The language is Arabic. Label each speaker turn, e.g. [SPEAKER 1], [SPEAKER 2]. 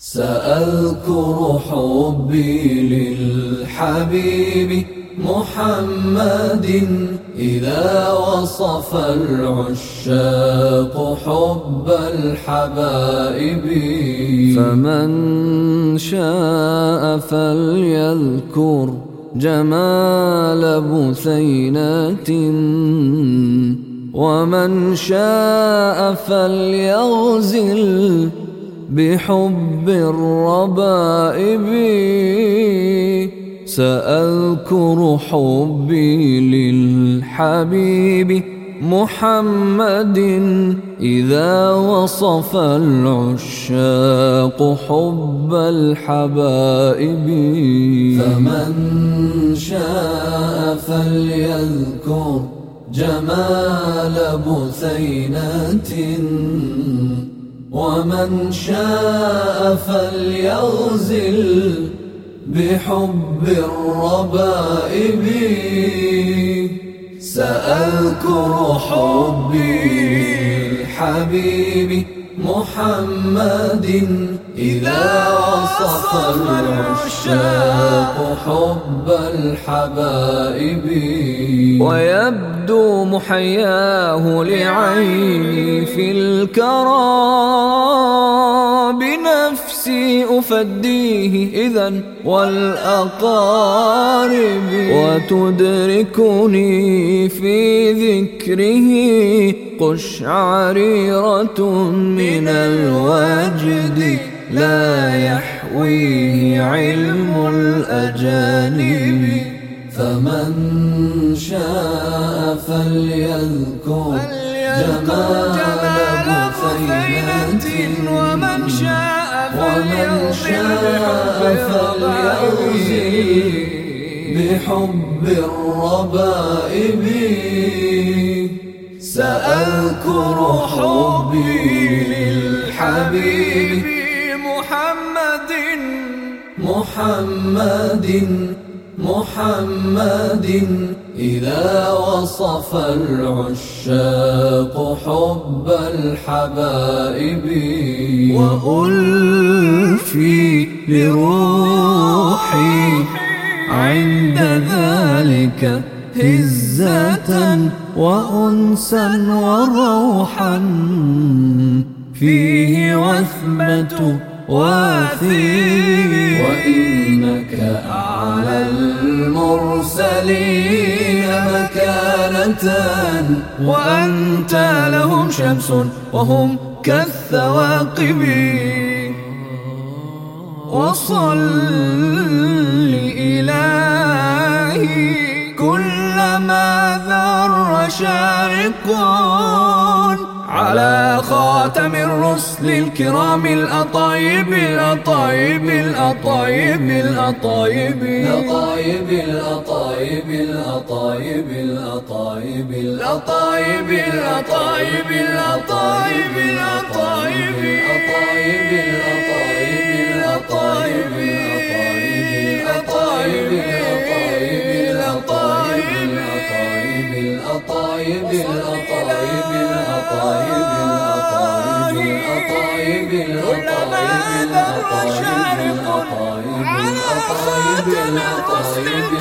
[SPEAKER 1] سأذكر حبي للحبيب محمد إذا وصف العشاق حب الحبائب.
[SPEAKER 2] فمن شاء فليذكر جمال بثينات. ومن شاء فليغزل بحب الربائب سأذكر حبي للحبيب محمد إذا وصف العشاق حب الحبائب.
[SPEAKER 1] فمن شاء فليذكر جمال بثينات ومن شاء فليغزل بحب الربائب. سأذكر حبي الحبيب محمد إذا وصف العشاق حب الحبائب.
[SPEAKER 2] ويبدو محياه لعيني في الكرى بنفسي أفديه إذا والأقارب. وتدركني في ذكره قشعريرة من الوجد. لا يحويه علم الأجانب.
[SPEAKER 1] فمن شاء فليذكر جمال بثينة
[SPEAKER 2] ومن شاء
[SPEAKER 1] فليغزي بحب الربائب. سأذكر حبي للحبيب.
[SPEAKER 2] محمد
[SPEAKER 1] محمد إذا وصف العشاق حب الحبائب.
[SPEAKER 2] وألفي لروحي عند ذلك هزة وأنسا وروحا. فيه وثبة واثير
[SPEAKER 1] وإنك أعلى المرسلين مكانة
[SPEAKER 2] وأنت لهم شمس وهم كالثواقب. وصل إلهي كلما ذر شارق على خاتم الرسل الكرام الأطايب الأطايب الأطايب الأطايب
[SPEAKER 1] الأطايب الأطايب الأطايب الأطايب
[SPEAKER 2] الأطايب الأطايب الأطايب الأطايب
[SPEAKER 1] الأطايب كلما ذر شارق على صوتنا تصفي